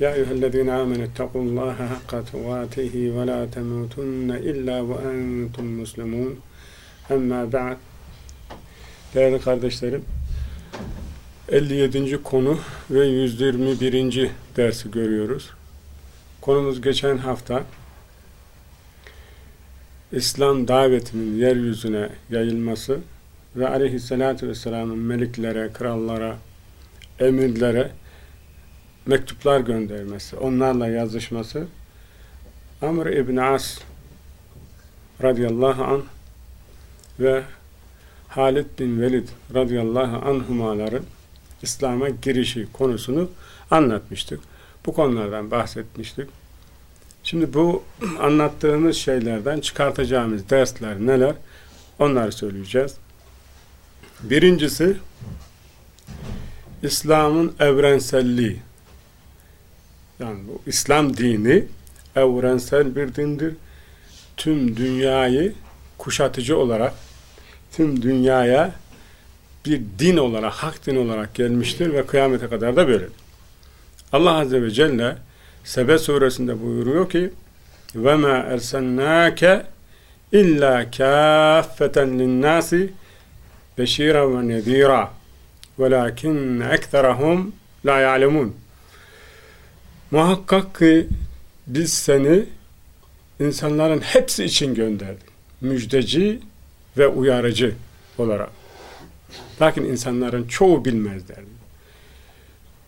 يا أيها الذين آمنوا اتقوا الله حق تقاته ولا تموتن إلا وأنتم مسلمون Amma ba'd Değerli kardeşlerim 57. konu ve 121. dersi görüyoruz. Konumuz geçen hafta İslam davetinin yeryüzüne yayılması ve aleyhissalatü vesselamın meliklere, krallara, emirlere mektuplar göndermesi, onlarla yazışması Amr ibn As radıyallahu anh ve Halid bin Velid radıyallahu anhumaların İslam'a girişi konusunu anlatmıştık. Bu konulardan bahsetmiştik. Şimdi bu anlattığımız şeylerden çıkartacağımız dersler neler? Onları söyleyeceğiz. Birincisi İslam'ın evrenselliği. Yani bu İslam dini evrensel bir dindir. Tüm dünyayı kuşatıcı olarak tüm dünyaya bir din olarak, hak din olarak gelmiştir ve kıyamete kadar da böyledir. Allah Azze ve Celle Sebe suresinde buyuruyor ki وَمَا اَرْسَلنَّاكَ اِلَّا كَافَّةً لِلنَّاسِ بَشِيرًا وَنَذ۪يرًا وَلَاكِنَّ اَكْثَرَهُمْ لَا يَعْلَمُونَ Muhakkak ki biz seni insanların hepsi için gönderdik. Müjdeci ve uyarıcı olarak. Lakin insanların çoğu bilmezler.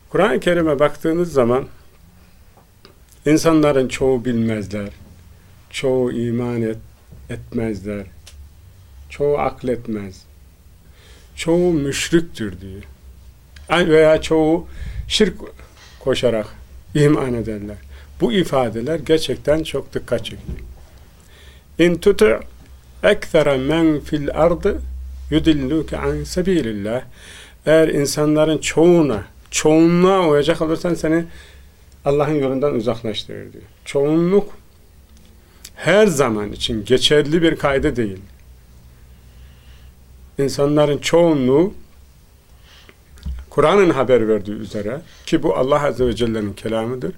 Kur'an-ı Kerim'e baktığınız zaman insanların çoğu bilmezler. Çoğu iman et, etmezler. Çoğu akletmez. Çoğu müşriktür diyor. Veya çoğu şirk koşarak iman ederler. Bu ifadeler gerçekten çok dikkat çekiyor. İn tutu' ekthara men fil ardı yudilluke an sebilillah. Eğer insanların çoğuna, çoğunluğa uyacak olursan seni Allah'ın yolundan uzaklaştırır diyor. Çoğunluk her zaman için geçerli bir kaydı değil. İnsanların çoğunluğu Kur'an'ın haber verdiği üzere ki bu Allah Azze ve Celle'nin kelamıdır.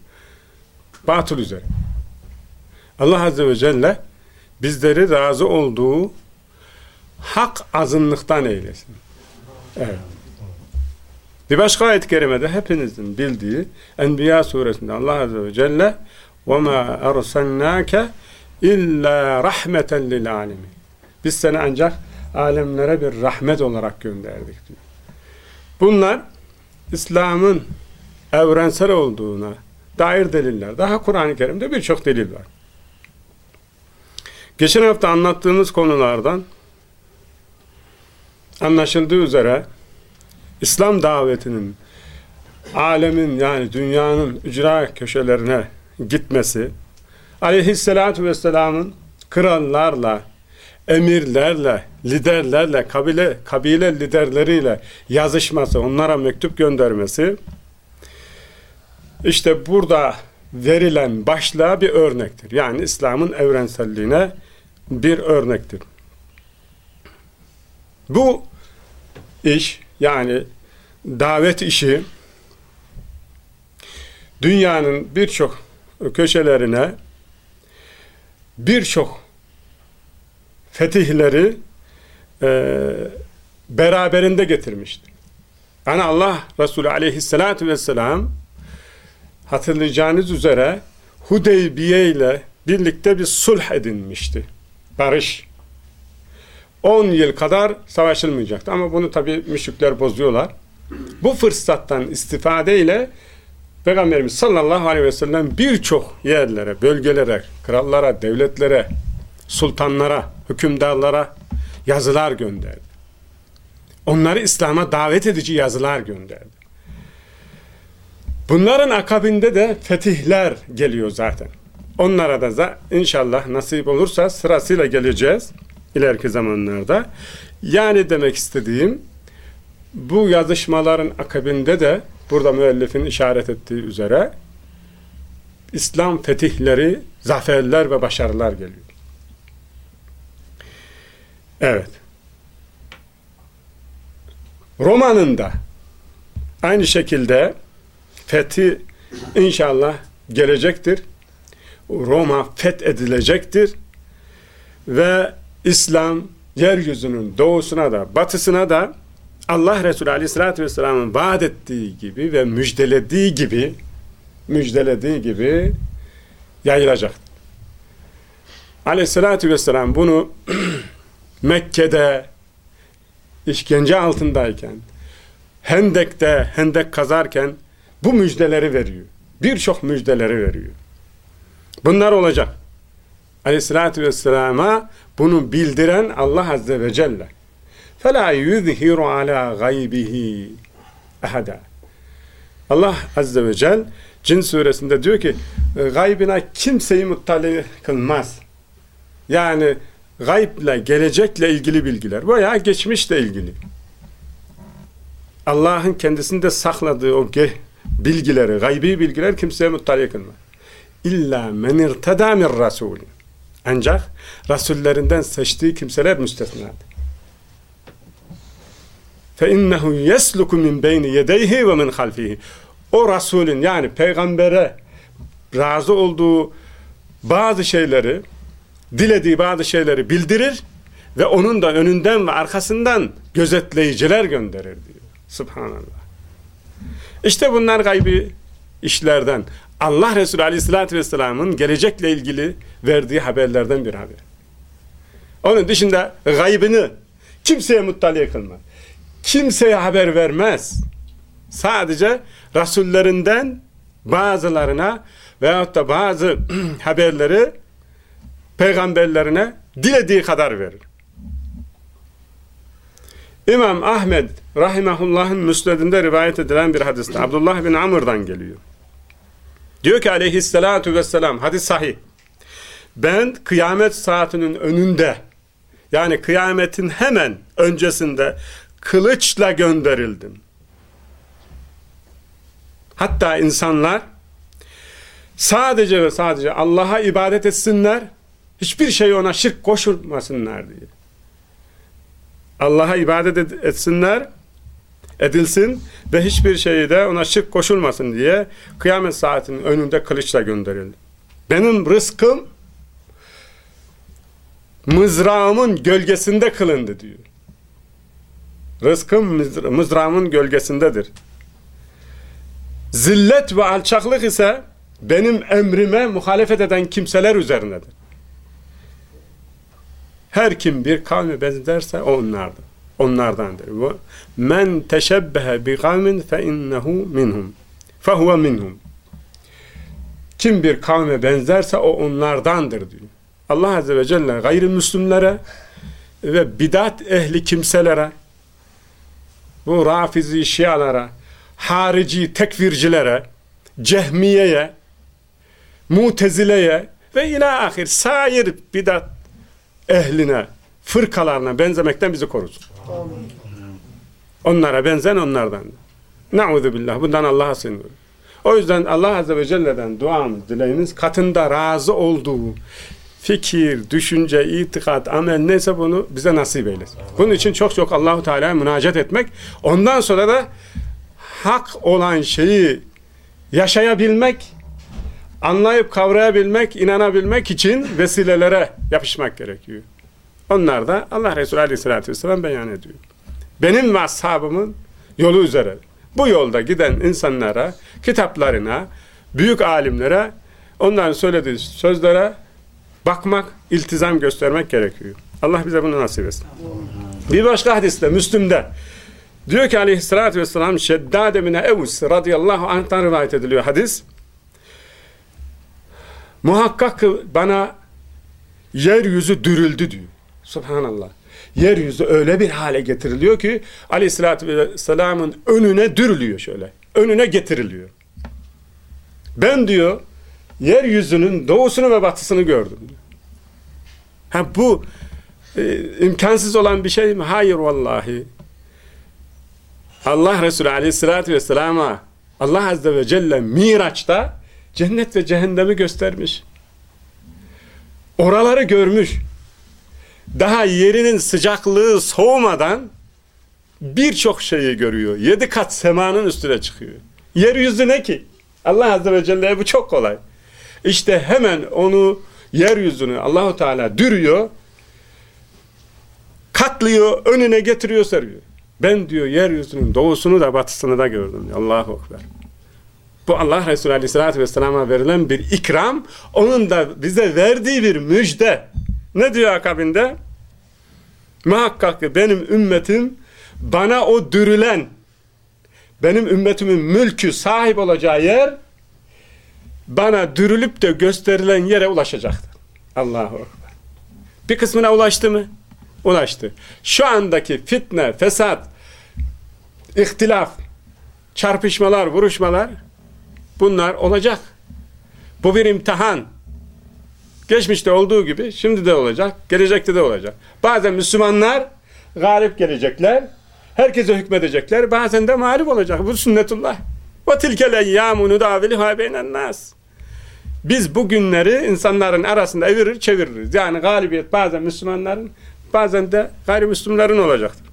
Batıl üzere. Allah Azze ve Celle bizleri razı olduğu hak azınlıktan eylesin. Evet. Bir başka ayet-i kerimede hepinizin bildiği Enbiya suresinde Allah Azze ve Celle وَمَا أَرْسَلْنَاكَ اِلَّا رَحْمَةً لِلْعَالَمِينَ Biz seni ancak alemlere bir rahmet olarak gönderdik diyor. Bunlar İslam'ın evrensel olduğuna dair deliller. Daha Kur'an-ı Kerim'de birçok delil var. Geçen hafta anlattığımız konulardan anlaşıldığı üzere İslam davetinin alemin yani dünyanın ücra köşelerine gitmesi aleyhissalatü vesselamın krallarla, emirlerle, liderlerle, kabile, kabile liderleriyle yazışması, onlara mektup göndermesi işte burada verilen başlığa bir örnektir. Yani İslam'ın evrenselliğine bir örnektir. Bu iş yani davet işi dünyanın birçok köşelerine birçok fetihleri e, beraberinde getirmiştir. Yani Allah Resulü aleyhissalatü vesselam hatırlayacağınız üzere Hudeybiye ile birlikte bir sulh edinmişti. Barış. 10 yıl kadar savaşılmayacaktı. Ama bunu tabi müşrikler bozuyorlar. Bu fırsattan istifadeyle Peygamberimiz sallallahu aleyhi ve sellem birçok yerlere, bölgelere, krallara, devletlere, sultanlara, hükümdarlara yazılar gönderdi. Onları İslam'a davet edici yazılar gönderdi. Bunların akabinde de fetihler geliyor zaten. Onlara da inşallah nasip olursa sırasıyla geleceğiz ileriki zamanlarda. Yani demek istediğim bu yazışmaların akabinde de burada müellifin işaret ettiği üzere İslam fetihleri, zaferler ve başarılar geliyor. Evet. Roma'nın da aynı şekilde fethi inşallah gelecektir. Roma fethedilecektir ve İslam yeryüzünün doğusuna da batısına da Allah Resulü Aleyhisselatü Vesselam'ın vaat ettiği gibi ve müjdelediği gibi müjdelediği gibi yayılacak. Aleyhisselatü Vesselam bunu Mekke'de işkence altındayken Hendek'te hendek kazarken bu müjdeleri veriyor. Birçok müjdeleri veriyor. Bunlar olacak. Aleyhissalatü vesselama bunu bildiren Allah Azze ve Celle. فَلَا يُذْهِرُ عَلَى غَيْبِهِ اَحَدًا Allah Azze ve Celle Cin suresinde diyor ki gaybına kimseyi muttali kılmaz. Yani gayble, gelecekle ilgili bilgiler veya geçmişle ilgili. Allah'ın kendisinde sakladığı o bilgileri, gaybi bilgiler kimseye muttali kılmaz. İlla men irteda min rasulü. Ancak rasullerinden seçtiği kimseler müstesnadır. فَاِنَّهُ يَسْلُكُ مِنْ بَيْنِ يَدَيْهِ وَمِنْ خَلْفِهِ O Resulün yani peygambere razı olduğu bazı şeyleri, dilediği bazı şeyleri bildirir ve onun da önünden ve arkasından gözetleyiciler gönderir diyor. Subhanallah. İşte bunlar gaybi işlerden. Allah Resulü Aleyhisselatü Vesselam'ın gelecekle ilgili verdiği haberlerden bir haber. Onun dışında gaybını kimseye muttali kılmaz. Kimseye haber vermez. Sadece Resullerinden bazılarına veyahut da bazı haberleri peygamberlerine dilediği kadar verir. İmam Ahmed rahimahullah'ın müsnedinde rivayet edilen bir hadiste Abdullah bin Amr'dan geliyor. Diyor ki aleyhissalatu vesselam hadis sahih. Ben kıyamet saatinin önünde yani kıyametin hemen öncesinde kılıçla gönderildim. Hatta insanlar sadece ve sadece Allah'a ibadet etsinler, hiçbir şey ona şirk koşulmasınlar diye. Allah'a ibadet etsinler, edilsin ve hiçbir şeyi de ona şirk koşulmasın diye kıyamet saatinin önünde kılıçla gönderildi. Benim rızkım mızrağımın gölgesinde kılındı diyor. Rızkım mızrağımın gölgesindedir. Zillet ve alçaklık ise benim emrime muhalefet eden kimseler üzerinedir. Her kim bir kavme benzerse o onlardır. Onlardandır. Men teşebbehe bi kavmin fe innehu minhum. Fehuve minhum. Kim bir kavme benzerse o onlardandır diyor. Allah Azze ve Celle gayrimüslimlere ve bidat ehli kimselere bu rafizi şialara harici tekvircilere cehmiyeye mutezileye ve ila ahir sair bidat ehline, fırkalarına benzemekten bizi korusun. Onlara benzen onlardan. Nauzu billah. Bundan Allah'a sığınıyorum. O yüzden Allah Azze ve Celle'den duamız, dileğimiz katında razı olduğu fikir, düşünce, itikat, amel neyse bunu bize nasip eylesin. Bunun için çok çok Allahu Teala'ya münacat etmek. Ondan sonra da hak olan şeyi yaşayabilmek, anlayıp kavrayabilmek, inanabilmek için vesilelere yapışmak gerekiyor. Onlar da Allah Resulü Aleyhisselatü Vesselam beyan ediyor. Benim ve ashabımın yolu üzere. Bu yolda giden insanlara, kitaplarına, büyük alimlere, onların söylediği sözlere bakmak, iltizam göstermek gerekiyor. Allah bize bunu nasip etsin. Bir başka hadiste, Müslüm'de diyor ki aleyhissalatü vesselam Şeddade bin Evs radıyallahu anh'tan rivayet ediliyor hadis. Muhakkak bana yeryüzü dürüldü diyor. Subhanallah. Yeryüzü öyle bir hale getiriliyor ki aleyhissalatü vesselamın önüne dürülüyor şöyle. Önüne getiriliyor. Ben diyor yeryüzünün doğusunu ve batısını gördüm. Ha bu e, imkansız olan bir şey mi? Hayır vallahi. Allah Resulü aleyhissalatü vesselama Allah Azze ve Celle Miraç'ta cennet ve cehennemi göstermiş. Oraları görmüş. Daha yerinin sıcaklığı soğumadan birçok şeyi görüyor. Yedi kat semanın üstüne çıkıyor. Yeryüzü ne ki? Allah Azze ve Celle'ye bu çok kolay. İşte hemen onu yeryüzünü Allahu Teala dürüyor, katlıyor, önüne getiriyor, seriyor. Ben diyor yeryüzünün doğusunu da batısını da gördüm. Allahu Ekber. Bu Allah Resulü Aleyhisselatü Vesselam'a verilen bir ikram, onun da bize verdiği bir müjde. Ne diyor akabinde? Muhakkak ki benim ümmetim bana o dürülen, benim ümmetimin mülkü sahip olacağı yer, bana dürülüp de gösterilen yere ulaşacaktır. Allahu Ekber. Bir kısmına ulaştı mı? Ulaştı. Şu andaki fitne, fesat, ihtilaf, çarpışmalar, vuruşmalar bunlar olacak. Bu bir imtihan. Geçmişte olduğu gibi şimdi de olacak, gelecekte de olacak. Bazen Müslümanlar galip gelecekler, herkese hükmedecekler, bazen de mağlup olacak. Bu sünnetullah. Tilkel eyyâmu nudâvilihâ beynen nâs. Biz bu günleri insanların arasında evirir çeviririz. Yani galibiyet bazen Müslümanların, bazen de gayrimüslimlerin olacaktır.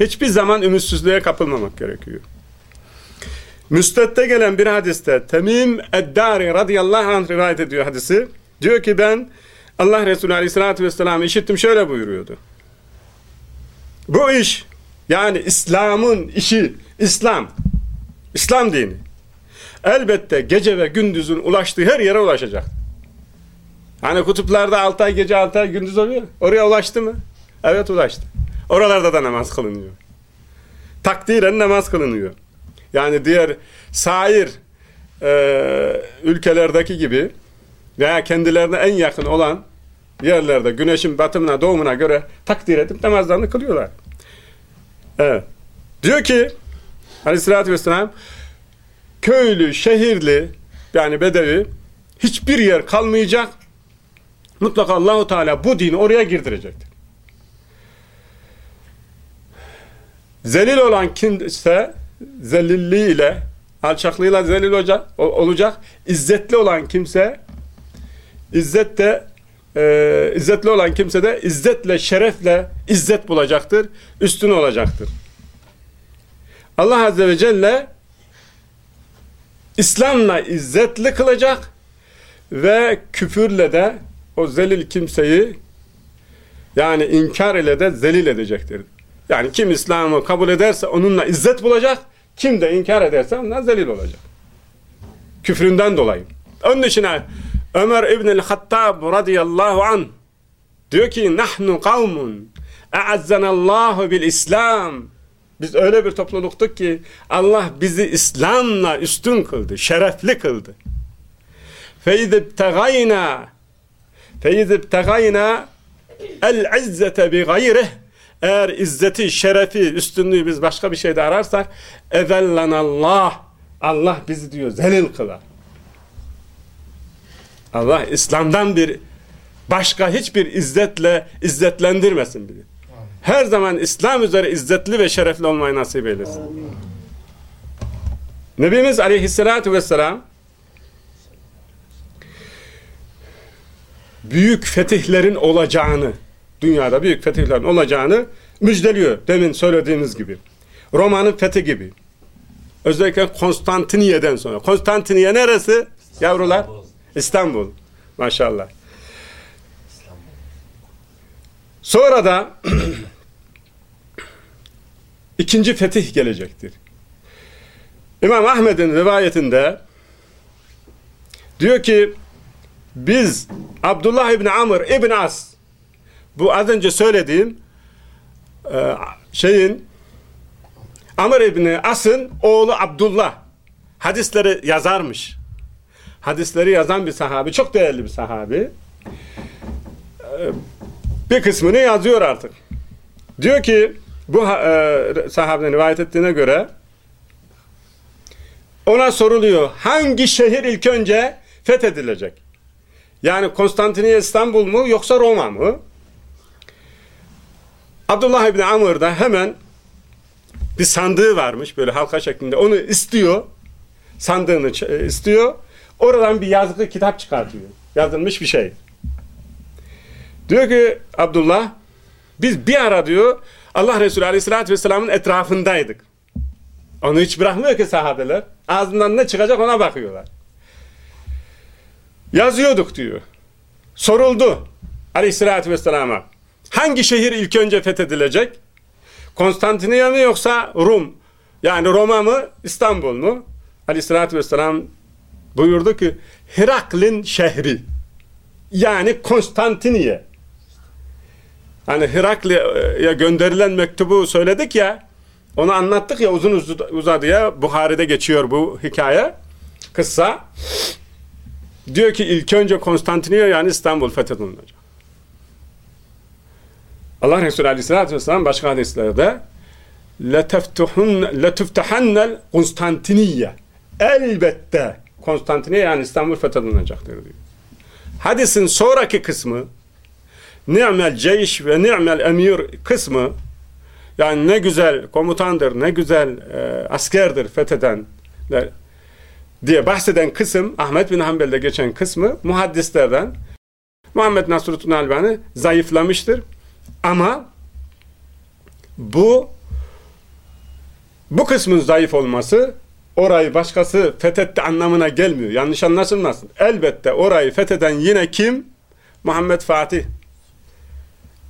Hiçbir zaman ümitsizliğe kapılmamak gerekiyor. Müsted'de gelen bir hadiste Temim Eddari radıyallahu anh rivayet ediyor hadisi. Diyor ki ben Allah Resulü aleyhissalatü vesselam işittim şöyle buyuruyordu. Bu iş yani İslam'ın işi İslam İslam dini elbette gece ve gündüzün ulaştığı her yere ulaşacak. Hani kutuplarda 6 ay gece 6 ay gündüz oluyor. Oraya ulaştı mı? Evet ulaştı. Oralarda da namaz kılınıyor. Takdiren namaz kılınıyor. Yani diğer sair e, ülkelerdeki gibi veya kendilerine en yakın olan yerlerde güneşin batımına doğumuna göre takdir edip namazlarını kılıyorlar. Evet. Diyor ki aleyhissalatü vesselam köylü, şehirli yani bedevi hiçbir yer kalmayacak. Mutlaka Allahu Teala bu dini oraya girdirecektir. Zelil olan kimse zelilliğiyle alçaklığıyla zelil olacak, olacak. İzzetli olan kimse izzet de e, izzetli olan kimse de izzetle, şerefle izzet bulacaktır. Üstün olacaktır. Allah Azze ve Celle İslam'la izzetli kılacak ve küfürle de o zelil kimseyi yani inkar ile de zelil edecektir. Yani kim İslam'ı kabul ederse onunla izzet bulacak, kim de inkar ederse ondan zelil olacak. Küfründen dolayı. Onun için Ömer İbn-i Hattab radıyallahu an diyor ki nahnu kavmun e'azzanallahu bil İslam biz öyle bir topluluktuk ki Allah bizi İslam'la üstün kıldı, şerefli kıldı. Feizib tegayna feizib tegayna el izzete bi gayrih eğer izzeti, şerefi, üstünlüğü biz başka bir şeyde ararsak ezellanallah Allah bizi diyor zelil kılar. Allah İslam'dan bir başka hiçbir izzetle izzetlendirmesin bizi. Her zaman İslam üzere izzetli ve şerefli olmayı nasip eylesin. Amin. Nebimiz aleyhissalatü vesselam büyük fetihlerin olacağını dünyada büyük fetihlerin olacağını müjdeliyor. Demin söylediğimiz gibi. Roma'nın fethi gibi. Özellikle Konstantiniye'den sonra. Konstantiniye neresi? Yavrular? İstanbul. Maşallah. Sonra da ikinci fetih gelecektir. İmam Ahmed'in rivayetinde diyor ki biz Abdullah İbni Amr İbni As bu az önce söylediğim e, şeyin Amr İbni As'ın oğlu Abdullah hadisleri yazarmış. Hadisleri yazan bir sahabi. Çok değerli bir sahabi. E, bir kısmını yazıyor artık. Diyor ki bu e, rivayet ettiğine göre Ona soruluyor. Hangi şehir ilk önce fethedilecek? Yani Konstantiniye İstanbul mu yoksa Roma mı? Abdullah İbni Amr da hemen bir sandığı varmış böyle halka şeklinde. Onu istiyor. Sandığını e, istiyor. Oradan bir yazılı kitap çıkartıyor. Yazılmış bir şey. Diyor ki Abdullah biz bir ara diyor Allah Resulü Aleyhisselatü Vesselam'ın etrafındaydık. Onu hiç bırakmıyor ki sahabeler. Ağzından ne çıkacak ona bakıyorlar. Yazıyorduk diyor. Soruldu Aleyhisselatü Vesselam'a. Hangi şehir ilk önce fethedilecek? Konstantiniye mi yoksa Rum? Yani Roma mı İstanbul mu? Aleyhisselatü Vesselam buyurdu ki Hiraklin şehri yani Konstantiniye hani Herakli'ye gönderilen mektubu söyledik ya onu anlattık ya uzun uzadıya Buhari'de geçiyor bu hikaye kıssa diyor ki ilk önce Konstantiniye yani İstanbul fethedilecek Allah Resulü Aleyhisselatü Vesselam başka hadislerde لَتُفْتَحَنَّ Konstantiniye elbette Konstantiniye yani İstanbul fethedilecektir diyor. Hadisin sonraki kısmı ni'mel ceyş ve ni'mel emir kısmı yani ne güzel komutandır, ne güzel e, askerdir fethedenler diye bahseden kısım Ahmet bin Hanbel'de geçen kısmı muhaddislerden Muhammed Nasruddin Albani zayıflamıştır. Ama bu bu kısmın zayıf olması orayı başkası fethetti anlamına gelmiyor. Yanlış anlaşılmasın. Elbette orayı fetheden yine kim? Muhammed Fatih.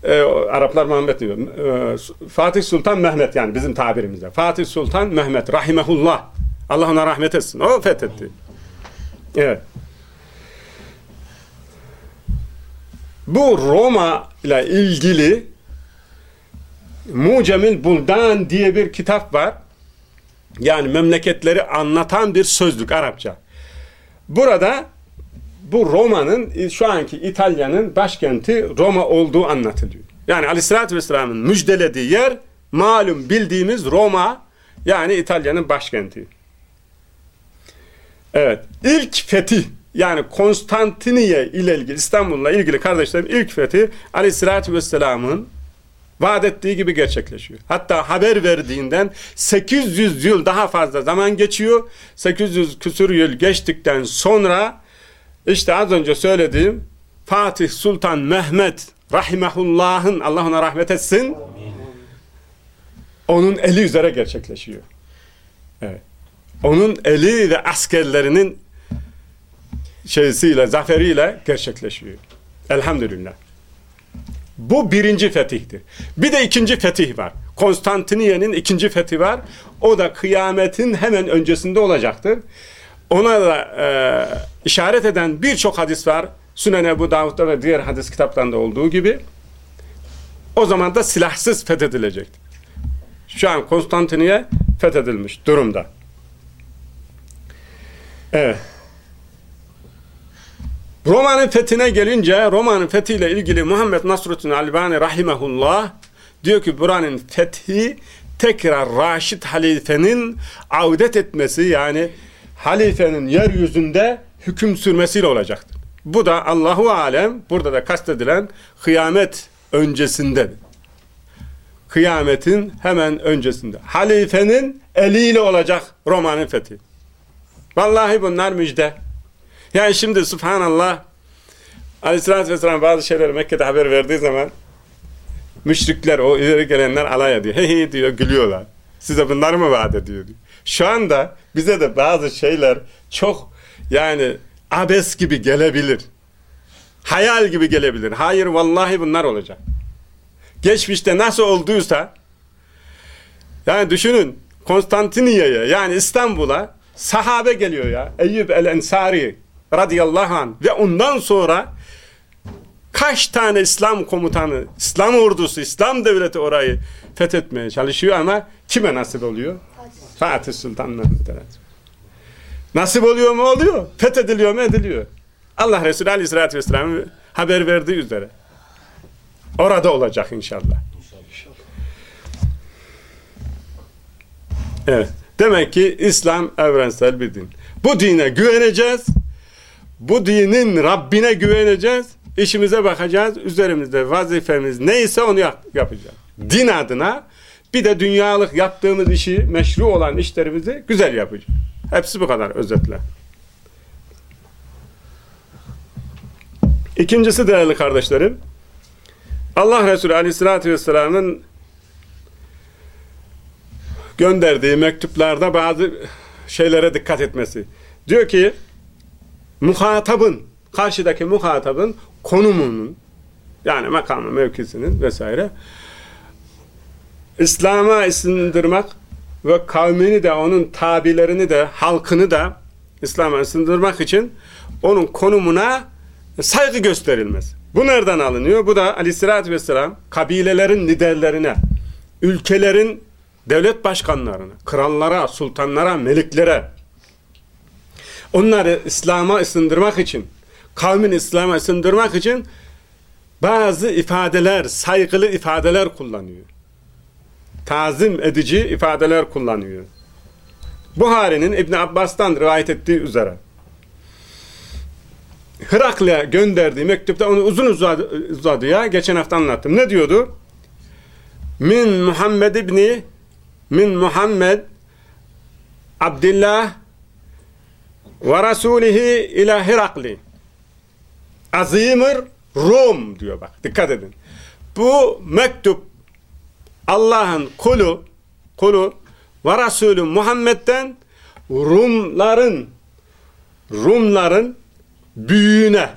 Ee, Araplar Muhammed diyor. Ee, Fatih Sultan Mehmet yani bizim tabirimizde. Fatih Sultan Mehmet rahimehullah. Allah ona rahmet etsin. O fethetti. Evet. Bu Roma ile ilgili Mucemil Buldan diye bir kitap var. Yani memleketleri anlatan bir sözlük Arapça. Burada bu Roma'nın şu anki İtalya'nın başkenti Roma olduğu anlatılıyor. Yani Aleyhisselatü Vesselam'ın müjdelediği yer malum bildiğimiz Roma yani İtalya'nın başkenti. Evet. İlk fetih yani Konstantiniye ile ilgili İstanbul'la ilgili kardeşlerim ilk fetih Aleyhisselatü Vesselam'ın vaat ettiği gibi gerçekleşiyor. Hatta haber verdiğinden 800 yıl daha fazla zaman geçiyor. 800 küsur yıl geçtikten sonra işte az önce söylediğim Fatih Sultan Mehmet Rahimahullah'ın Allah ona rahmet etsin onun eli üzere gerçekleşiyor. Evet. Onun eli ve askerlerinin şeysiyle, zaferiyle gerçekleşiyor. Elhamdülillah. Bu birinci fetihtir. Bir de ikinci fetih var. Konstantiniye'nin ikinci fethi var. O da kıyametin hemen öncesinde olacaktır. Ona da e, işaret eden birçok hadis var. Sünen Ebu Davud'da ve diğer hadis kitaplarında olduğu gibi. O zaman da silahsız fethedilecektir. Şu an Konstantiniye fethedilmiş durumda. Evet. Roma'nın fethine gelince Roma'nın fethiyle ilgili Muhammed Nasruddin Albani rahimehullah diyor ki buranın fethi tekrar Raşid halifenin avdet etmesi yani halifenin yeryüzünde hüküm sürmesiyle olacaktır. Bu da Allahu alem burada da kastedilen kıyamet öncesindedir. Kıyametin hemen öncesinde. Halifenin eliyle olacak Roma'nın fethi. Vallahi bunlar müjde. Yani şimdi subhanallah Aleyhisselatü Vesselam bazı şeyleri Mekke'de haber verdiği zaman müşrikler, o ileri gelenler alay ediyor. Hey hey diyor, gülüyorlar. Size bunları mı vaat ediyor diyor. Şu anda bize de bazı şeyler çok yani abes gibi gelebilir. Hayal gibi gelebilir. Hayır vallahi bunlar olacak. Geçmişte nasıl olduysa yani düşünün Konstantiniye'ye yani İstanbul'a sahabe geliyor ya. Eyyub el-Ensari radıyallahu anh ve ondan sonra kaç tane İslam komutanı, İslam ordusu, İslam devleti orayı fethetmeye çalışıyor ama kime nasip oluyor? Fatih Sultan Mehmet Nasip oluyor mu? Oluyor. Fethediliyor mu? Ediliyor. Allah Resulü Aleyhisselatü Vesselam'ın haber verdiği üzere. Orada olacak inşallah. Evet. Demek ki İslam evrensel bir din. Bu dine güveneceğiz. Bu dinin Rabbine güveneceğiz. İşimize bakacağız. Üzerimizde vazifemiz neyse onu yapacağız. Din adına bir de dünyalık yaptığımız işi, meşru olan işlerimizi güzel yapacağız. Hepsi bu kadar özetle. İkincisi değerli kardeşlerim, Allah Resulü Aleyhisselatü Vesselam'ın gönderdiği mektuplarda bazı şeylere dikkat etmesi. Diyor ki, muhatabın, karşıdaki muhatabın konumunun, yani makamı, mevkisinin vesaire, İslam'a ısındırmak ve kavmini de, onun tabilerini de, halkını da İslam'a ısındırmak için onun konumuna saygı gösterilmez. Bu nereden alınıyor? Bu da aleyhissalatü vesselam kabilelerin liderlerine, ülkelerin devlet başkanlarına, krallara, sultanlara, meliklere onları İslam'a ısındırmak için, kavmin İslam'a ısındırmak için bazı ifadeler, saygılı ifadeler kullanıyor. Tazim edici ifadeler kullanıyor. Buhari'nin İbn Abbas'tan rivayet ettiği üzere Hıraklı'ya gönderdiği mektupta onu uzun uzadı, uzadı ya. Geçen hafta anlattım. Ne diyordu? Min Muhammed ibni min Muhammed Abdullah ve Rasulihi ila Hirakli Azimir Rum diyor bak. Dikkat edin. Bu mektup Allah'ın kulu kulu ve Resulü Muhammed'den Rumların Rumların büyüğüne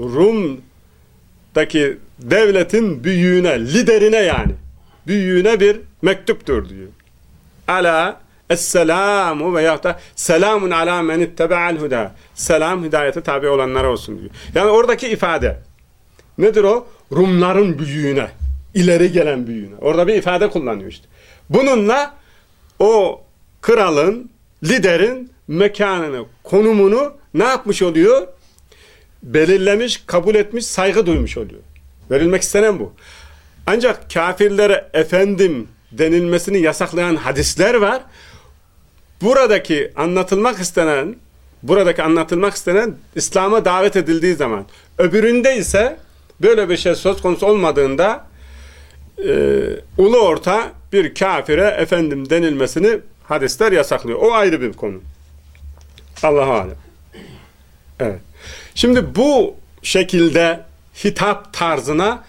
Rum'daki devletin büyüğüne, liderine yani büyüğüne bir mektuptur diyor. Ala Esselamu veya da selamun ala men ittebe'al huda. Selam hidayete tabi olanlara olsun diyor. Yani oradaki ifade nedir o? Rumların büyüğüne, ileri gelen büyüğüne. Orada bir ifade kullanıyor işte. Bununla o kralın, liderin mekanını, konumunu ne yapmış oluyor? Belirlemiş, kabul etmiş, saygı duymuş oluyor. Verilmek istenen bu. Ancak kafirlere efendim denilmesini yasaklayan hadisler var. Buradaki anlatılmak istenen buradaki anlatılmak istenen İslam'a davet edildiği zaman öbüründe ise böyle bir şey söz konusu olmadığında e, ulu orta bir kafire efendim denilmesini hadisler yasaklıyor. O ayrı bir konu. Allah'a alem. Evet. Şimdi bu şekilde hitap tarzına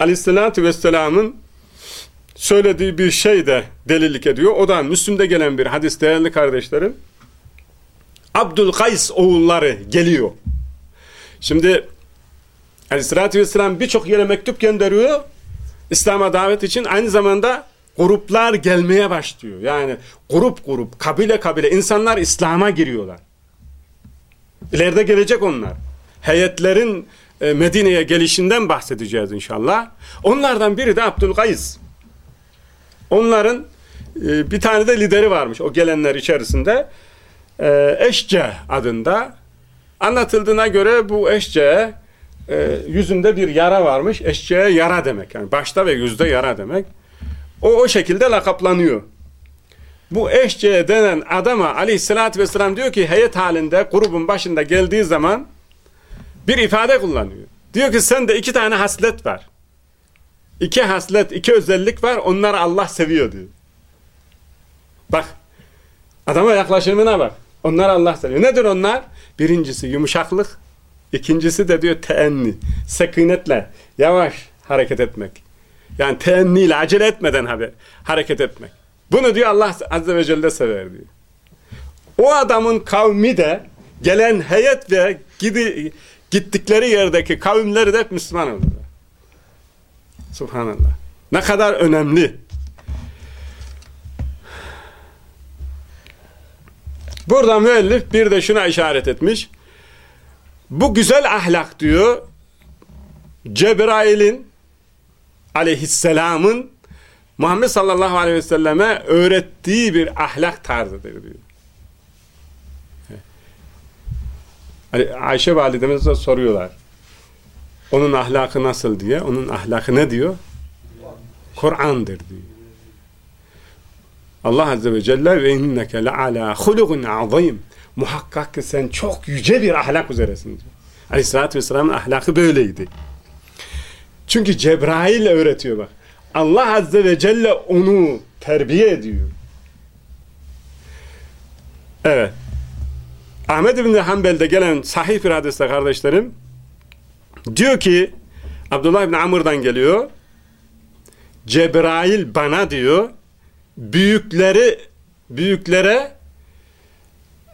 Aleyhisselatü Vesselam'ın söylediği bir şey de delilik ediyor. O da Müslüm'de gelen bir hadis değerli kardeşlerim. Abdülkays oğulları geliyor. Şimdi Aleyhisselatü Vesselam birçok yere mektup gönderiyor. İslam'a davet için aynı zamanda gruplar gelmeye başlıyor. Yani grup grup, kabile kabile insanlar İslam'a giriyorlar. İleride gelecek onlar. Heyetlerin e, Medine'ye gelişinden bahsedeceğiz inşallah. Onlardan biri de Abdülkays. Onların e, bir tane de lideri varmış o gelenler içerisinde. E, Eşce adında. Anlatıldığına göre bu Eşce yüzünde bir yara varmış. Eşce'ye yara demek. Yani başta ve yüzde yara demek. O o şekilde lakaplanıyor. Bu Eşce denen adama aleyhissalatü vesselam diyor ki heyet halinde grubun başında geldiği zaman bir ifade kullanıyor. Diyor ki sende iki tane haslet var. İki haslet, iki özellik var. Onları Allah seviyor diyor. Bak. Adama yaklaşımına bak. Onlar Allah seviyor. Nedir onlar? Birincisi yumuşaklık. İkincisi de diyor teenni. Sekinetle yavaş hareket etmek. Yani teenniyle acele etmeden haber, hareket etmek. Bunu diyor Allah Azze ve Celle sever diyor. O adamın kavmi de gelen heyet ve gidi, gittikleri yerdeki kavimleri de Müslüman oldular. Subhanallah. Ne kadar önemli. Burada müellif bir de şuna işaret etmiş. Bu güzel ahlak diyor Cebrail'in aleyhisselamın Muhammed sallallahu aleyhi ve selleme öğrettiği bir ahlak tarzıdır diyor. Ayşe validemize soruyorlar. Onun ahlakı nasıl diye. Onun ahlakı ne diyor? Kur'an'dır diyor. Allah Azze ve Celle ve inneke le'ala hulugun azim. Muhakkak ki sen çok yüce bir ahlak üzeresin diyor. Aleyhissalatü Vesselam'ın ahlakı böyleydi. Çünkü Cebrail öğretiyor bak. Allah Azze ve Celle onu terbiye ediyor. Evet. Ahmed bin Hanbel'de gelen sahih bir hadiste kardeşlerim diyor ki Abdullah bin Amr'dan geliyor. Cebrail bana diyor büyükleri büyüklere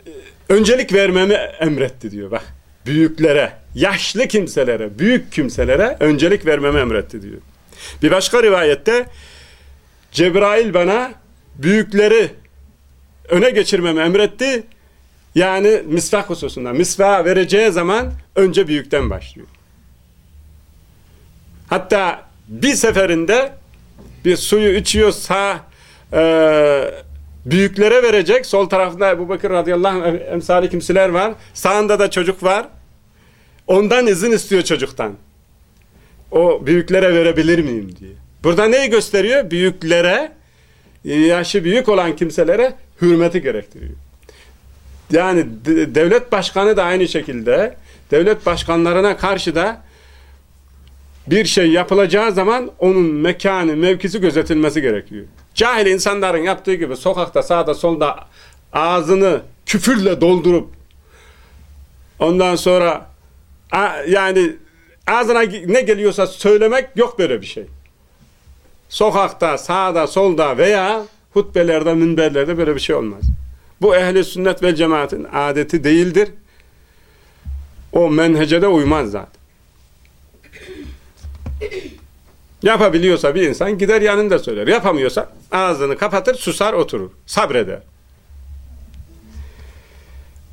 e, öncelik vermemi emretti diyor. Bak büyüklere yaşlı kimselere büyük kimselere öncelik vermemi emretti diyor. Bir başka rivayette Cebrail bana büyükleri öne geçirmemi emretti. Yani misvak hususunda misvak vereceği zaman önce büyükten başlıyor hatta bir seferinde bir suyu içiyor sağ e, büyüklere verecek. Sol tarafında Ebu Bakır radıyallahu anh emsali kimseler var. Sağında da çocuk var. Ondan izin istiyor çocuktan. O büyüklere verebilir miyim diye. Burada neyi gösteriyor? Büyüklere, yaşı büyük olan kimselere hürmeti gerektiriyor. Yani devlet başkanı da aynı şekilde devlet başkanlarına karşı da bir şey yapılacağı zaman onun mekanı, mevkisi gözetilmesi gerekiyor. Cahil insanların yaptığı gibi sokakta sağda solda ağzını küfürle doldurup ondan sonra yani ağzına ne geliyorsa söylemek yok böyle bir şey. Sokakta, sağda, solda veya hutbelerde, minberlerde böyle bir şey olmaz. Bu ehli sünnet ve cemaatin adeti değildir. O menhecede uymaz zaten. Yapabiliyorsa bir insan gider yanında söyler. Yapamıyorsa ağzını kapatır, susar, oturur. Sabreder.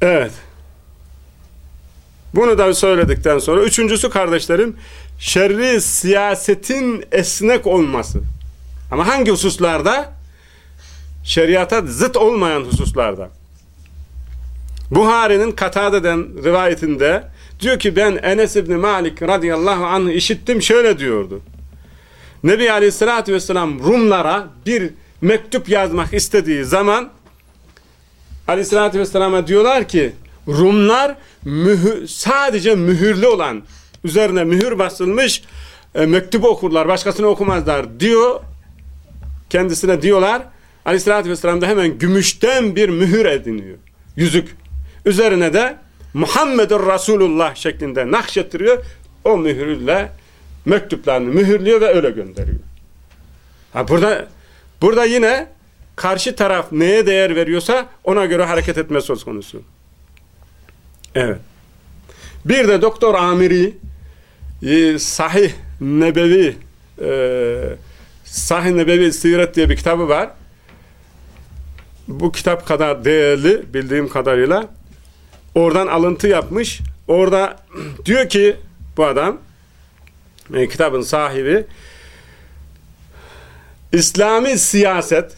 Evet. Bunu da söyledikten sonra üçüncüsü kardeşlerim şerri siyasetin esnek olması. Ama hangi hususlarda? Şeriata zıt olmayan hususlarda. Buhari'nin Katade'den rivayetinde diyor ki ben Enes İbni Malik radıyallahu anh işittim şöyle diyordu. Nebi Aleyhisselatü Vesselam Rumlara bir mektup yazmak istediği zaman Aleyhisselatü Vesselam'a diyorlar ki Rumlar mühür, sadece mühürlü olan üzerine mühür basılmış e, mektubu okurlar. Başkasını okumazlar diyor. Kendisine diyorlar. Aleyhisselatü Vesselam da hemen gümüşten bir mühür ediniyor. Yüzük. Üzerine de Muhammedur Resulullah şeklinde nakşettiriyor. O mühürle mektuplarını mühürlüyor ve öyle gönderiyor. Ha burada burada yine karşı taraf neye değer veriyorsa ona göre hareket etme söz konusu. Evet. Bir de Doktor Amiri e, Sahih Nebevi e, Sahih Nebevi Siret diye bir kitabı var. Bu kitap kadar değerli bildiğim kadarıyla oradan alıntı yapmış. Orada diyor ki bu adam e, kitabın sahibi İslami siyaset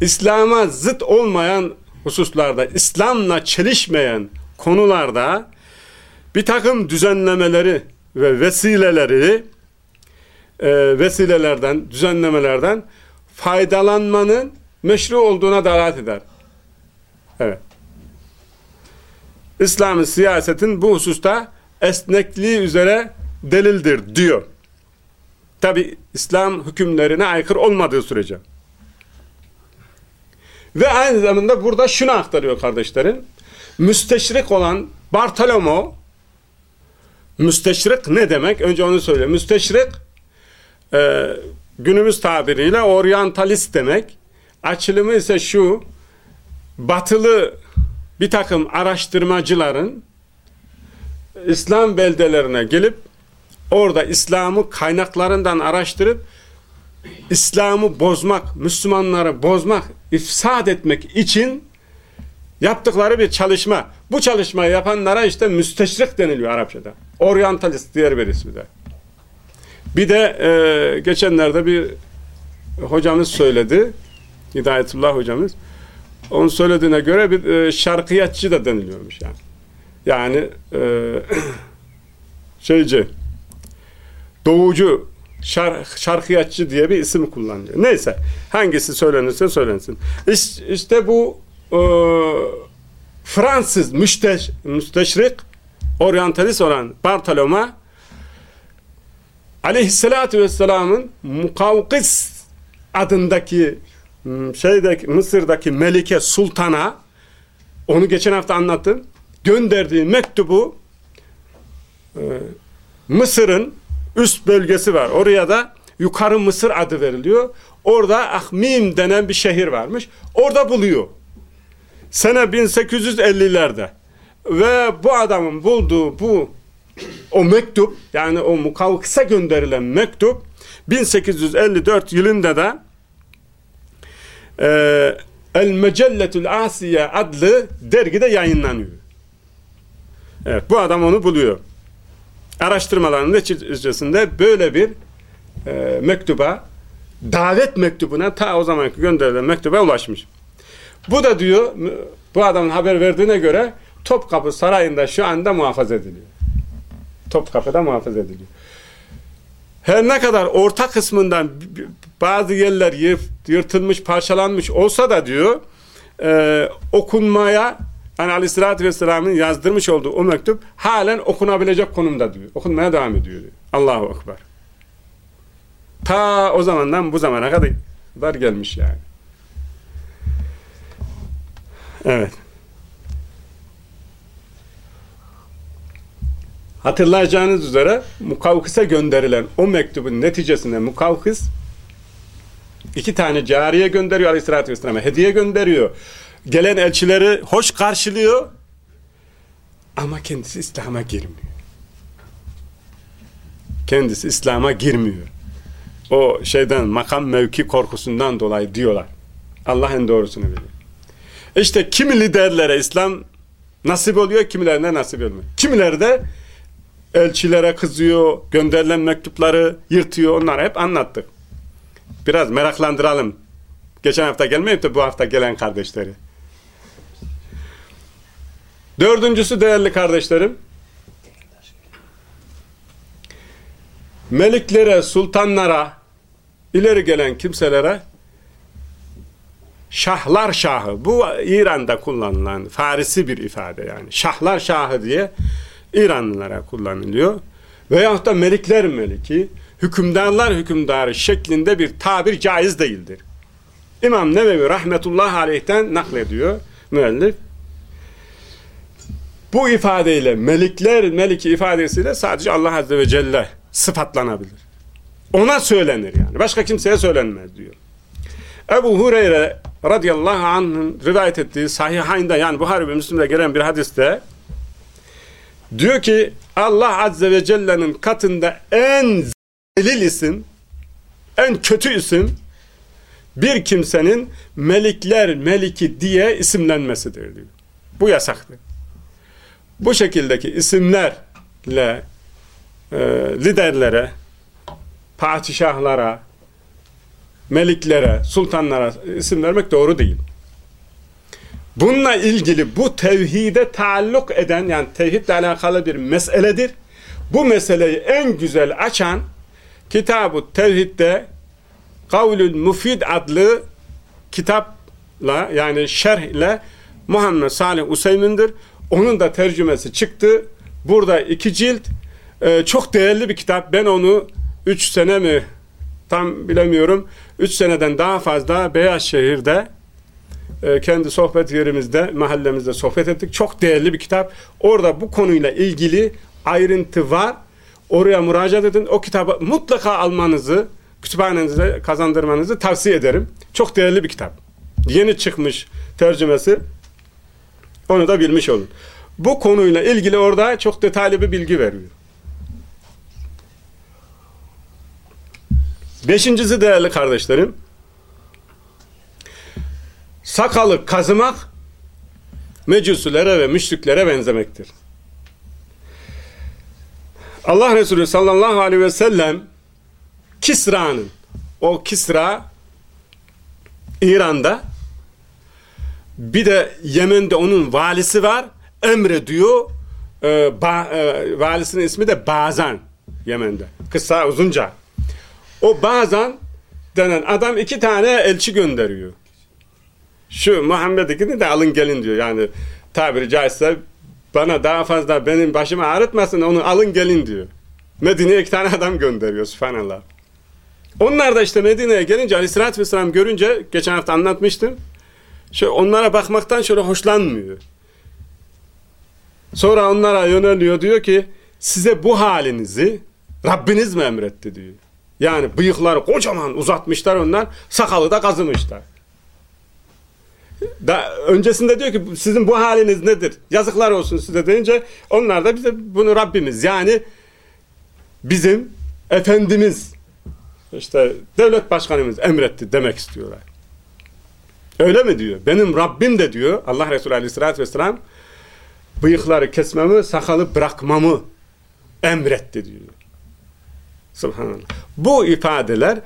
İslam'a zıt olmayan hususlarda, İslam'la çelişmeyen konularda bir takım düzenlemeleri ve vesileleri e, vesilelerden, düzenlemelerden faydalanmanın meşru olduğuna dalalet eder. Evet. İslam'ın siyasetin bu hususta esnekliği üzere delildir diyor. Tabi İslam hükümlerine aykırı olmadığı sürece. Ve aynı zamanda burada şunu aktarıyor kardeşlerim. Müsteşrik olan Bartolomo müsteşrik ne demek? Önce onu söyleyeyim. Müsteşrik e, günümüz tabiriyle oryantalist demek. Açılımı ise şu batılı bir takım araştırmacıların İslam beldelerine gelip orada İslam'ı kaynaklarından araştırıp İslam'ı bozmak, Müslümanları bozmak, ifsad etmek için yaptıkları bir çalışma. Bu çalışmayı yapanlara işte müsteşrik deniliyor Arapçada. Oryantalist diğer bir ismi de. Bir de e, geçenlerde bir hocamız söyledi. Hidayetullah hocamız. Onun söylediğine göre bir e, şarkiyatçı da deniliyormuş yani. Yani e, şeyci doğucu şark, şarkiyatçı diye bir isim kullanıyor. Neyse hangisi söylenirse söylensin. İşte, işte bu e, Fransız müsteş, müsteşrik oryantalist olan Bartoloma aleyhissalatü vesselamın Mukavkis adındaki şeydeki Mısır'daki Melike Sultan'a onu geçen hafta anlattım. Gönderdiği mektubu e, Mısır'ın üst bölgesi var. Oraya da Yukarı Mısır adı veriliyor. Orada Ahmim denen bir şehir varmış. Orada buluyor. Sene 1850'lerde. Ve bu adamın bulduğu bu o mektup yani o mukavkısa gönderilen mektup 1854 yılında da e, El Mecelletül Asiye adlı dergide yayınlanıyor. Evet bu adam onu buluyor. Araştırmalarının neticesinde böyle bir e, mektuba davet mektubuna ta o zamanki gönderilen mektuba ulaşmış. Bu da diyor bu adamın haber verdiğine göre Topkapı Sarayı'nda şu anda muhafaza ediliyor. Topkapı'da muhafaza ediliyor. Her ne kadar orta kısmından bazı yerler yırtılmış, parçalanmış olsa da diyor e, okunmaya yani Aleyhisselatü Vesselam'ın yazdırmış olduğu o mektup halen okunabilecek konumda diyor. Okunmaya devam ediyor diyor. Allahu Ekber. Ta o zamandan bu zamana kadar gelmiş yani. Evet. Hatırlayacağınız üzere Mukavkıs'a gönderilen o mektubun neticesinde Mukavkıs iki tane cariye gönderiyor Aleyhisselatü Vesselam'a. Hediye gönderiyor. Gelen elçileri hoş karşılıyor. Ama kendisi İslam'a girmiyor. Kendisi İslam'a girmiyor. O şeyden makam mevki korkusundan dolayı diyorlar. Allah en doğrusunu bilir. İşte kimi liderlere İslam nasip oluyor, kimilerine nasip olmuyor. Kimileri de elçilere kızıyor, gönderilen mektupları yırtıyor. Onları hep anlattık. Biraz meraklandıralım. Geçen hafta gelmeyip de bu hafta gelen kardeşleri. Dördüncüsü değerli kardeşlerim. Meliklere, sultanlara, ileri gelen kimselere Şahlar Şahı. Bu İran'da kullanılan Farisi bir ifade yani. Şahlar Şahı diye İranlılara kullanılıyor. Veyahut da Melikler Meliki, hükümdarlar hükümdarı şeklinde bir tabir caiz değildir. İmam Nevevi rahmetullah aleyhten naklediyor müellif. Bu ifadeyle melikler meliki ifadesiyle sadece Allah Azze ve Celle sıfatlanabilir. Ona söylenir yani. Başka kimseye söylenmez diyor. Ebu Hureyre radıyallahu anh'ın rivayet ettiği sahihayinde yani Buhari ve Müslim'de gelen bir hadiste diyor ki Allah Azze ve Celle'nin katında en zelil isim en kötü isim bir kimsenin melikler meliki diye isimlenmesidir diyor. Bu yasaktır. Bu şekildeki isimlerle e, liderlere, padişahlara, meliklere, sultanlara isim vermek doğru değil. Bununla ilgili bu tevhide taalluk eden yani tevhidle alakalı bir meseledir. Bu meseleyi en güzel açan Kitab-ı Tevhid'de Kavlül Mufid adlı kitapla yani şerh ile Muhammed Salih Useymin'dir. Onun da tercümesi çıktı. Burada iki cilt. Ee, çok değerli bir kitap. Ben onu üç sene mi tam bilemiyorum. Üç seneden daha fazla Beyazşehir'de e, kendi sohbet yerimizde, mahallemizde sohbet ettik. Çok değerli bir kitap. Orada bu konuyla ilgili ayrıntı var. Oraya müracaat edin. O kitabı mutlaka almanızı, kütüphanenize kazandırmanızı tavsiye ederim. Çok değerli bir kitap. Yeni çıkmış tercümesi. Onu da bilmiş olun. Bu konuyla ilgili orada çok detaylı bir bilgi veriyor. Beşincisi değerli kardeşlerim, sakalı kazımak mecusulere ve müşriklere benzemektir. Allah Resulü sallallahu aleyhi ve sellem Kisra'nın o Kisra İran'da bir de Yemen'de onun valisi var emrediyor e, ba, e, valisinin ismi de Bazan Yemen'de kısa uzunca O bazen denen adam iki tane elçi gönderiyor. Şu Muhammed ikini de alın gelin diyor. Yani tabiri caizse bana daha fazla benim başımı ağrıtmasın onu alın gelin diyor. Medine'ye iki tane adam gönderiyor subhanallah. Onlar da işte Medine'ye gelince aleyhissalatü vesselam görünce geçen hafta anlatmıştım. Şöyle onlara bakmaktan şöyle hoşlanmıyor. Sonra onlara yöneliyor diyor ki size bu halinizi Rabbiniz mi emretti diyor. Yani bıyıkları kocaman uzatmışlar onlar, sakalı da kazımışlar. Da, öncesinde diyor ki sizin bu haliniz nedir? Yazıklar olsun size deyince onlar da bize bunu Rabbimiz yani bizim Efendimiz işte devlet başkanımız emretti demek istiyorlar. Öyle mi diyor? Benim Rabbim de diyor Allah Resulü Aleyhisselatü Vesselam bıyıkları kesmemi, sakalı bırakmamı emretti diyor. Subhanallah. Bu ifadeler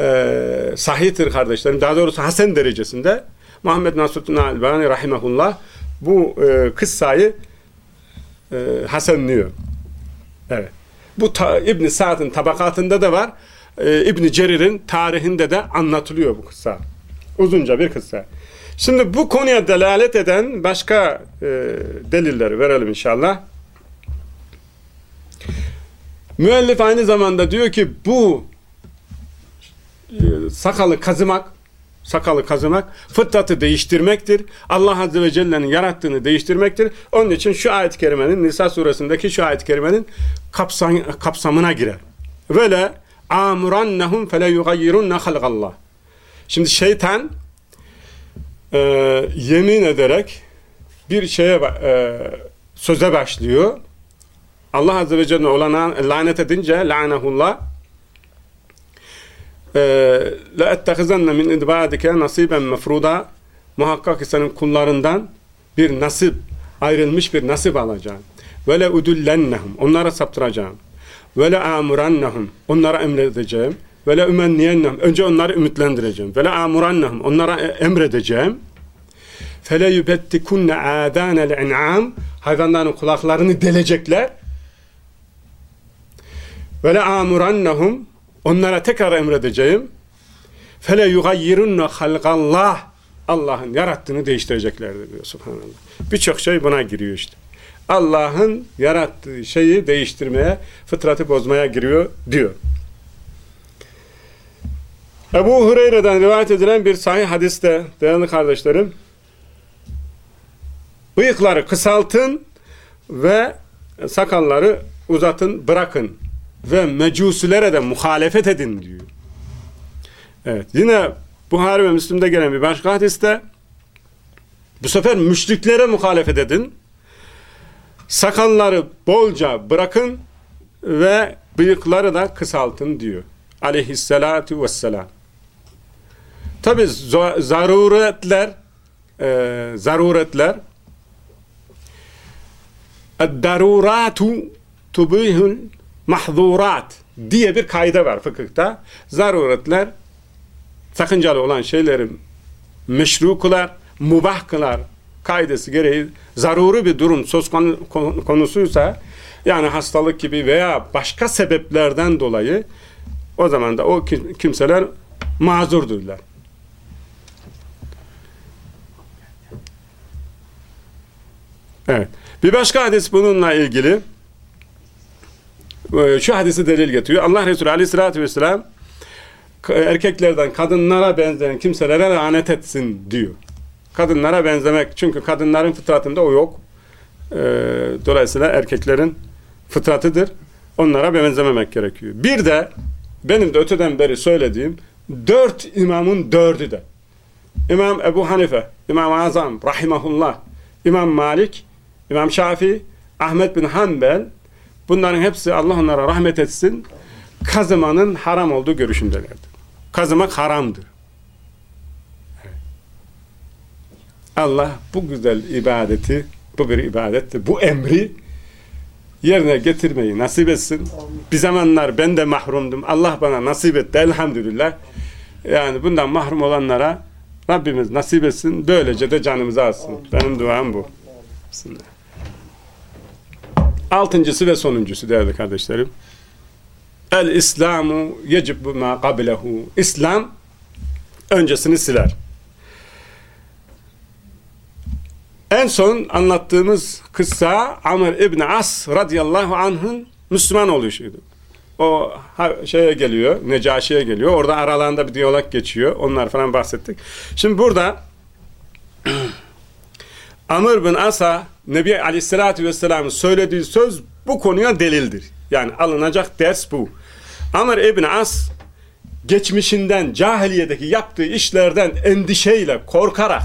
e, sahihtir kardeşlerim. Daha doğrusu Hasan derecesinde Muhammed Nasruddin Albani Rahimahullah bu e, kıssayı e, hasenliyor. Evet. Bu ta, İbn Sa'd'ın tabakatında da var. E, İbn Cerir'in tarihinde de anlatılıyor bu kıssa. Uzunca bir kıssa. Şimdi bu konuya delalet eden başka e, delilleri verelim inşallah. Müellif aynı zamanda diyor ki bu e, sakalı kazımak sakalı kazımak fıtratı değiştirmektir. Allah Azze ve Celle'nin yarattığını değiştirmektir. Onun için şu ayet-i kerimenin Nisa suresindeki şu ayet-i kerimenin kapsam, kapsamına girer. Böyle amurannahum fele yugayyirunne halgallah. Şimdi şeytan e, yemin ederek bir şeye e, söze başlıyor. Allah Azze ve Celle olana lanet edince lanehullah la ettehizenne min idbadike nasiben mefruda muhakkak ki senin kullarından bir nasip ayrılmış bir nasip alacağım. Ve le udullennehum onlara saptıracağım. Ve le amurannehum onlara emredeceğim. Ve le ümenniyennehum önce onları ümitlendireceğim. Ve le amurannehum onlara emredeceğim. Fele yubettikunne âdânel in'am hayvanların kulaklarını delecekler. Ve le amurannehum Onlara tekrar emredeceğim. Fele yugayyirunne halgallah. Allah'ın yarattığını değiştireceklerdir diyor subhanallah. Birçok şey buna giriyor işte. Allah'ın yarattığı şeyi değiştirmeye, fıtratı bozmaya giriyor diyor. Ebu Hureyre'den rivayet edilen bir sahih hadiste değerli kardeşlerim bıyıkları kısaltın ve sakalları uzatın, bırakın ve mecusilere de muhalefet edin diyor. Evet. Yine Buhari ve Müslim'de gelen bir başka hadiste bu sefer müşriklere muhalefet edin. Sakalları bolca bırakın ve bıyıkları da kısaltın diyor. Aleyhissalatu vesselam. Tabi zaruretler e, zaruretler daruratu tubihul mahzurat diye bir kaide var fıkıhta. Zaruretler sakıncalı olan şeyleri meşru kılar, mubah kılar kaidesi gereği zaruri bir durum söz konusuysa yani hastalık gibi veya başka sebeplerden dolayı o zaman da o kimseler mazurdurlar. Evet. Bir başka hadis bununla ilgili şu hadisi delil getiriyor. Allah Resulü aleyhissalatü vesselam erkeklerden kadınlara benzeyen kimselere lanet etsin diyor. Kadınlara benzemek. Çünkü kadınların fıtratında o yok. Ee, dolayısıyla erkeklerin fıtratıdır. Onlara benzememek gerekiyor. Bir de benim de öteden beri söylediğim dört imamın dördü de İmam Ebu Hanife, İmam Azam, Rahimahullah, İmam Malik, İmam Şafii, Ahmet bin Hanbel Bunların hepsi Allah onlara rahmet etsin. Kazımanın haram olduğu görüşündelerdir. Kazımak haramdır. Allah bu güzel ibadeti, bu bir ibadettir. Bu emri yerine getirmeyi nasip etsin. Bir zamanlar ben de mahrumdum. Allah bana nasip etti elhamdülillah. Yani bundan mahrum olanlara Rabbimiz nasip etsin. Böylece de canımızı alsın. Benim duam bu. Bismillah. Altıncısı ve sonuncusu değerli kardeşlerim. El İslamu yecib ma qablehu. İslam öncesini siler. En son anlattığımız kıssa Amr İbni As radıyallahu anh'ın Müslüman oluşuydu. O şeye geliyor, Necaşi'ye geliyor. Orada aralarında bir diyalog geçiyor. Onlar falan bahsettik. Şimdi burada Amr bin As'a Nebi Aleyhisselatü Vesselam'ın söylediği söz bu konuya delildir. Yani alınacak ders bu. Amr ibn As geçmişinden, cahiliyedeki yaptığı işlerden endişeyle, korkarak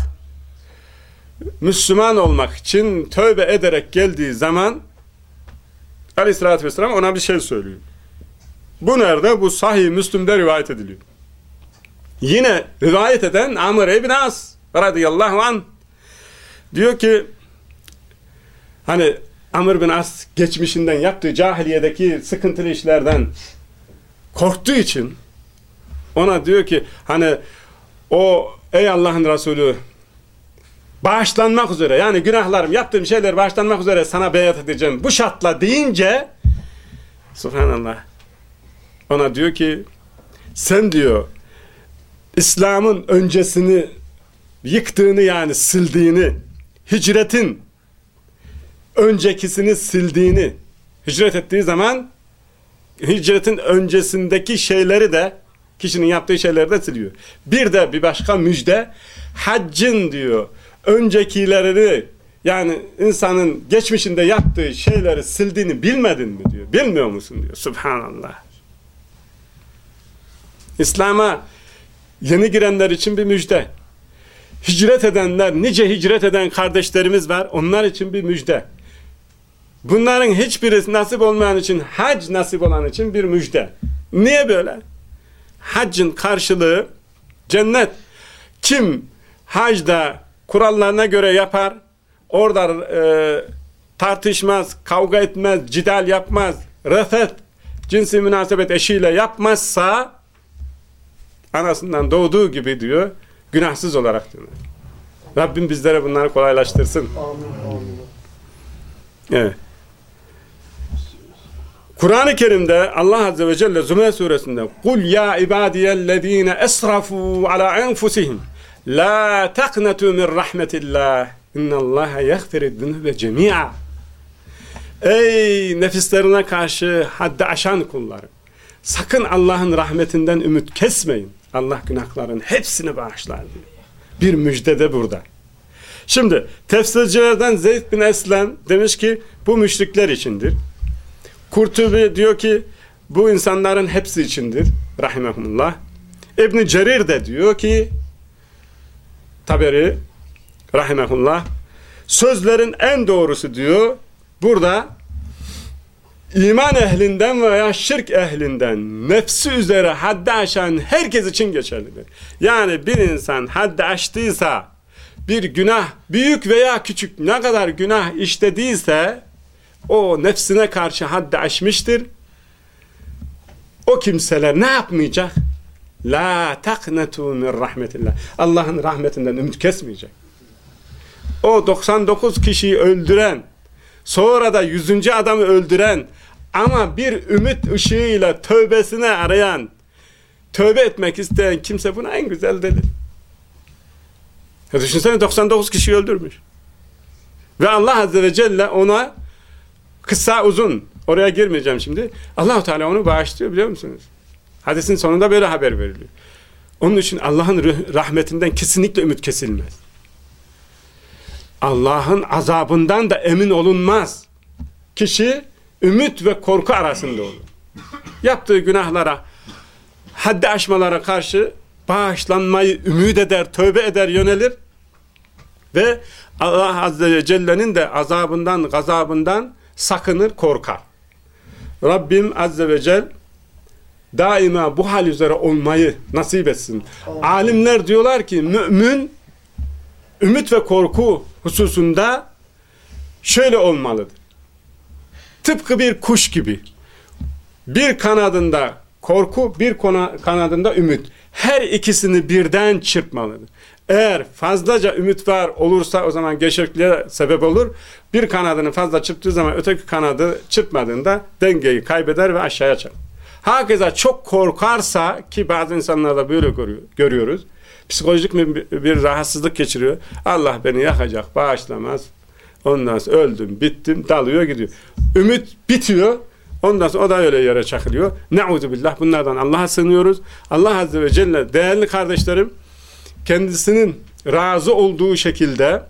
Müslüman olmak için tövbe ederek geldiği zaman Aleyhisselatü Vesselam ona bir şey söylüyor. Bu nerede? Bu sahih Müslüm'de rivayet ediliyor. Yine rivayet eden Amr ibn As radıyallahu an diyor ki hani Amr bin As geçmişinden yaptığı cahiliyedeki sıkıntılı işlerden korktuğu için ona diyor ki hani o ey Allah'ın Resulü bağışlanmak üzere yani günahlarım yaptığım şeyler bağışlanmak üzere sana beyat edeceğim bu şartla deyince subhanallah ona diyor ki sen diyor İslam'ın öncesini yıktığını yani sildiğini hicretin öncekisini sildiğini hicret ettiği zaman hicretin öncesindeki şeyleri de kişinin yaptığı şeyleri de siliyor. Bir de bir başka müjde haccın diyor öncekilerini yani insanın geçmişinde yaptığı şeyleri sildiğini bilmedin mi diyor. Bilmiyor musun diyor. Subhanallah. İslam'a yeni girenler için bir müjde. Hicret edenler, nice hicret eden kardeşlerimiz var. Onlar için bir müjde. Bunların hiçbirisi nasip olmayan için, hac nasip olan için bir müjde. Niye böyle? Haccın karşılığı cennet. Kim hacda kurallarına göre yapar, orada e, tartışmaz, kavga etmez, cidal yapmaz, refet, cinsi münasebet eşiyle yapmazsa anasından doğduğu gibi diyor, günahsız olarak diyor. Rabbim bizlere bunları kolaylaştırsın. Amin. Evet. Kur'an-ı Kerim'de Allah Azze ve Celle Zümer suresinde قُلْ يَا اِبَادِيَ الَّذ۪ينَ اَسْرَفُوا عَلَى اَنْفُسِهِمْ لَا تَقْنَتُوا مِنْ رَحْمَةِ اللّٰهِ اِنَّ اللّٰهَ يَغْفِرِ الذُّنُوبَ جَمِيعًا Ey nefislerine karşı haddi aşan kullarım. Sakın Allah'ın rahmetinden ümit kesmeyin. Allah günahların hepsini bağışlar diyor. Bir müjde de burada. Şimdi tefsircilerden Zeyd bin Eslem demiş ki bu müşrikler içindir. Kurtubi diyor ki bu insanların hepsi içindir. Rahimahumullah. İbn Cerir de diyor ki Taberi Rahimahullah sözlerin en doğrusu diyor burada iman ehlinden veya şirk ehlinden nefsi üzere haddi aşan herkes için geçerlidir. Yani bir insan haddi aştıysa bir günah büyük veya küçük ne kadar günah işlediyse o nefsine karşı haddi aşmıştır. O kimseler ne yapmayacak? La taknetu min rahmetillah. Allah'ın rahmetinden ümit kesmeyecek. O 99 kişiyi öldüren, sonra da 100. adamı öldüren ama bir ümit ışığıyla tövbesine arayan, tövbe etmek isteyen kimse buna en güzel delil. Ya düşünsene 99 kişi öldürmüş. Ve Allah Azze ve Celle ona kısa uzun oraya girmeyeceğim şimdi. allah Teala onu bağışlıyor biliyor musunuz? Hadisin sonunda böyle haber veriliyor. Onun için Allah'ın rahmetinden kesinlikle ümit kesilmez. Allah'ın azabından da emin olunmaz. Kişi ümit ve korku arasında olur. Yaptığı günahlara, haddi aşmalara karşı bağışlanmayı ümit eder, tövbe eder, yönelir. Ve Allah Azze ve Celle'nin de azabından, gazabından sakınır, korkar. Rabbim Azze ve Celle daima bu hal üzere olmayı nasip etsin. Alimler diyorlar ki mümin ümit ve korku hususunda şöyle olmalıdır. Tıpkı bir kuş gibi. Bir kanadında korku, bir kanadında ümit. Her ikisini birden çırpmalıdır. Eğer fazlaca ümit var olursa o zaman geçirkliğe sebep olur. Bir kanadını fazla çırptığı zaman öteki kanadı çırpmadığında dengeyi kaybeder ve aşağıya çarpar. Hakeza çok korkarsa ki bazı insanlarda böyle görüyor, görüyoruz. Psikolojik bir, bir rahatsızlık geçiriyor. Allah beni yakacak, bağışlamaz. Ondan sonra öldüm, bittim, dalıyor gidiyor. Ümit bitiyor. Ondan sonra o da öyle yere çakılıyor. Ne'udu billah. Bunlardan Allah'a sığınıyoruz. Allah Azze ve Celle değerli kardeşlerim kendisinin razı olduğu şekilde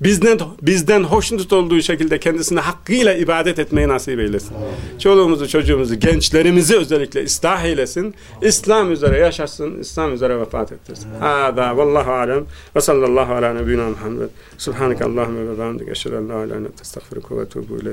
bizden bizden hoşnut olduğu şekilde kendisine hakkıyla ibadet etmeyi nasip eylesin. Çoluğumuzu, çocuğumuzu, gençlerimizi özellikle ıslah eylesin. İslam üzere yaşasın, İslam üzere vefat ettirsin. Hâdâ vallahu alem ve sallallahu ala nebiyyina Muhammed. Subhaneke Allahümme ve bihamdike eşhedü en la ilahe illa ente estağfiruke ve etûbü ileyk.